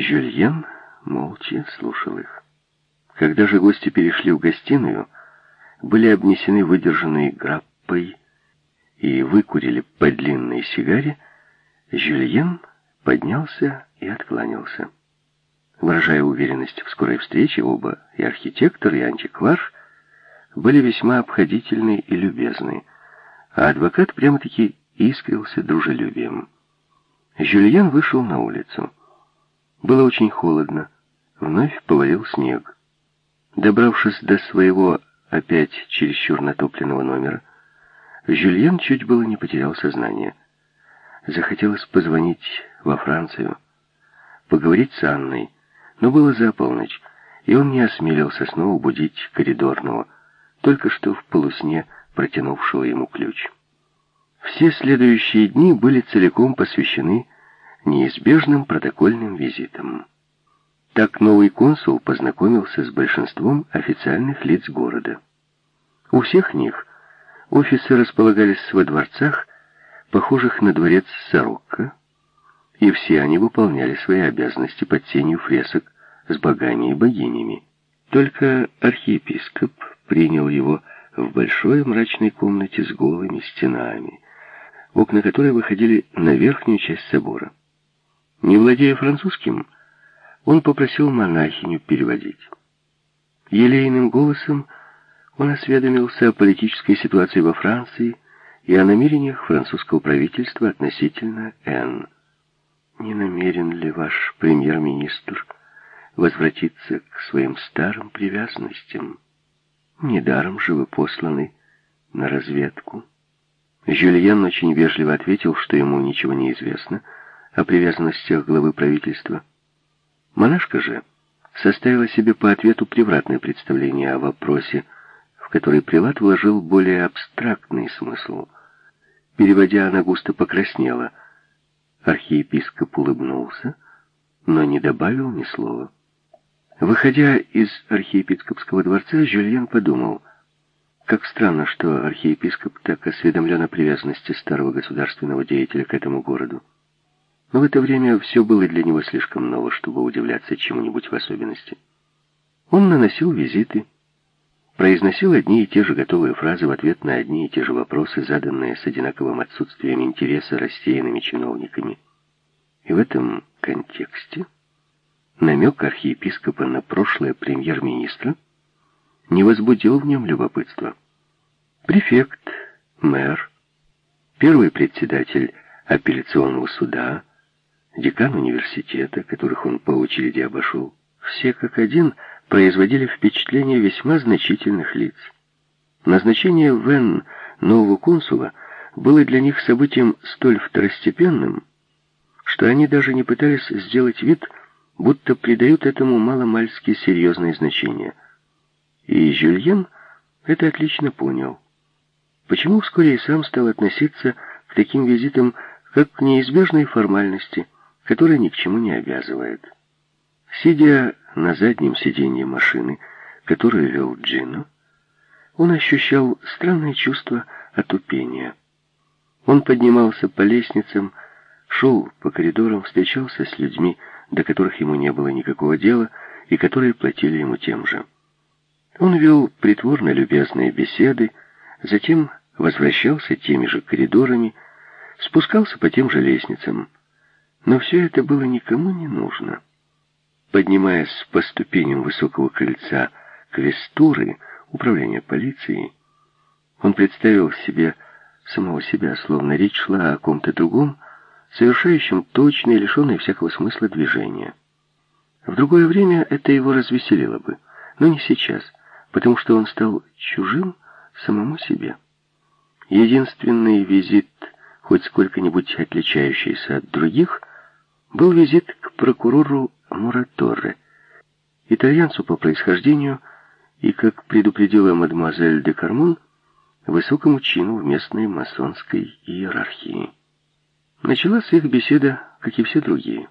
Жюльен молча слушал их. Когда же гости перешли в гостиную, были обнесены выдержанной граппой и выкурили по длинной сигаре, Жюльен поднялся и откланялся. Выражая уверенность в скорой встрече, оба, и архитектор, и антиквар, были весьма обходительны и любезны, а адвокат прямо-таки искрился дружелюбием. Жюльен вышел на улицу. Было очень холодно. Вновь повалил снег. Добравшись до своего опять чересчур натопленного номера, Жюльен чуть было не потерял сознание. Захотелось позвонить во Францию, поговорить с Анной, но было за полночь, и он не осмелился снова будить коридорного, только что в полусне протянувшего ему ключ. Все следующие дни были целиком посвящены неизбежным протокольным визитам. Так новый консул познакомился с большинством официальных лиц города. У всех них офисы располагались во дворцах, похожих на дворец Сорокко, и все они выполняли свои обязанности под тенью фресок с богами и богинями. Только архиепископ принял его в большой мрачной комнате с голыми стенами, окна которой выходили на верхнюю часть собора. Не владея французским, он попросил монахиню переводить. Елейным голосом он осведомился о политической ситуации во Франции и о намерениях французского правительства относительно Н. Не намерен ли ваш премьер-министр возвратиться к своим старым привязанностям? Недаром же вы посланы на разведку. Жюльен очень вежливо ответил, что ему ничего не известно, о привязанностях главы правительства. Монашка же составила себе по ответу превратное представление о вопросе, в который Прилат вложил более абстрактный смысл. Переводя, она густо покраснела. Архиепископ улыбнулся, но не добавил ни слова. Выходя из архиепископского дворца, Жюльен подумал, как странно, что архиепископ так осведомлен о привязанности старого государственного деятеля к этому городу. Но в это время все было для него слишком ново, чтобы удивляться чему-нибудь в особенности. Он наносил визиты, произносил одни и те же готовые фразы в ответ на одни и те же вопросы, заданные с одинаковым отсутствием интереса рассеянными чиновниками. И в этом контексте намек архиепископа на прошлое премьер-министра не возбудил в нем любопытства. Префект, мэр, первый председатель апелляционного суда, декан университета, которых он по очереди обошел, все как один производили впечатление весьма значительных лиц. Назначение Вен нового консула было для них событием столь второстепенным, что они даже не пытались сделать вид, будто придают этому маломальски серьезное значение. И Жюльен это отлично понял. Почему вскоре и сам стал относиться к таким визитам как к неизбежной формальности – которая ни к чему не обязывает. Сидя на заднем сиденье машины, которую вел Джино, он ощущал странное чувство отупения. Он поднимался по лестницам, шел по коридорам, встречался с людьми, до которых ему не было никакого дела, и которые платили ему тем же. Он вел притворно любезные беседы, затем возвращался теми же коридорами, спускался по тем же лестницам, но все это было никому не нужно. Поднимаясь по ступеням высокого крыльца квестуры, управления полицией, он представил себе самого себя, словно речь шла о ком-то другом, совершающем точное, лишенное всякого смысла движения. В другое время это его развеселило бы, но не сейчас, потому что он стал чужим самому себе. Единственный визит, хоть сколько-нибудь отличающийся от других, был визит к прокурору Мураторре, итальянцу по происхождению и, как предупредила мадемуазель де Кармон, высокому чину в местной масонской иерархии. Началась их беседа, как и все другие.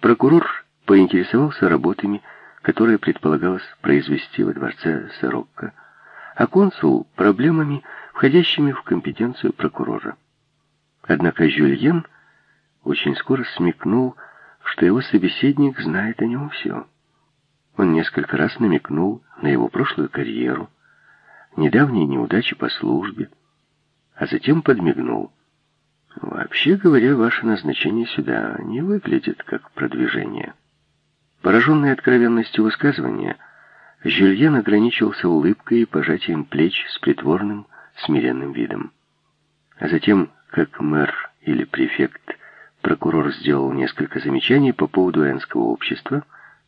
Прокурор поинтересовался работами, которые предполагалось произвести во дворце Сорокко, а консул — проблемами, входящими в компетенцию прокурора. Однако Жюльен очень скоро смекнул, что его собеседник знает о нем все. Он несколько раз намекнул на его прошлую карьеру, недавние неудачи по службе, а затем подмигнул. Вообще говоря, ваше назначение сюда не выглядит как продвижение. Пораженный откровенностью высказывания, Жюльен ограничился улыбкой и пожатием плеч с притворным, смиренным видом. А затем, как мэр или префект, прокурор сделал несколько замечаний по поводу энского общества,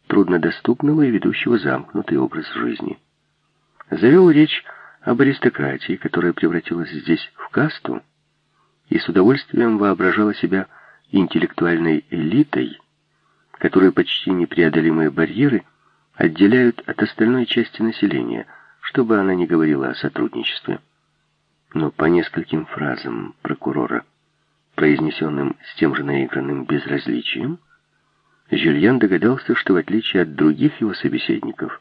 труднодоступного и ведущего замкнутый образ жизни. Завел речь об аристократии, которая превратилась здесь в касту, и с удовольствием воображала себя интеллектуальной элитой, которую почти непреодолимые барьеры отделяют от остальной части населения, чтобы она не говорила о сотрудничестве. Но по нескольким фразам прокурора, произнесенным с тем же наигранным безразличием, Жюльян догадался, что в отличие от других его собеседников,